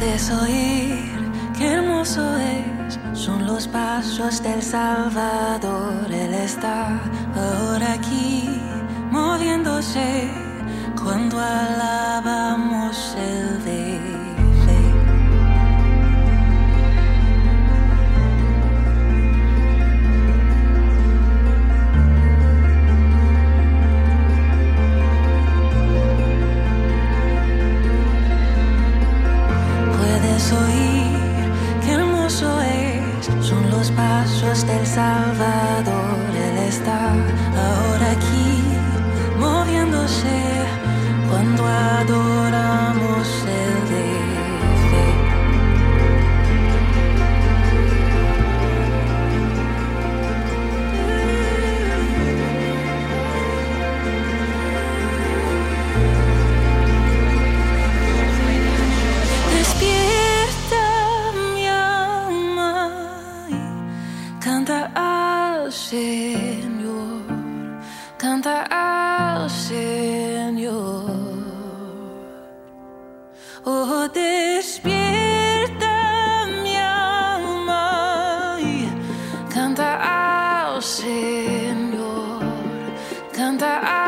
puedes oír, qué hermoso es. Son los pasos del Salvador. Él está ahora aquí, moviéndose cuando la voz del Salvador, Él está ahora aquí, moviéndose cuando adora. Senhor, canta ao Senhor. Oh, despierta minha alma canta ao Senhor, canta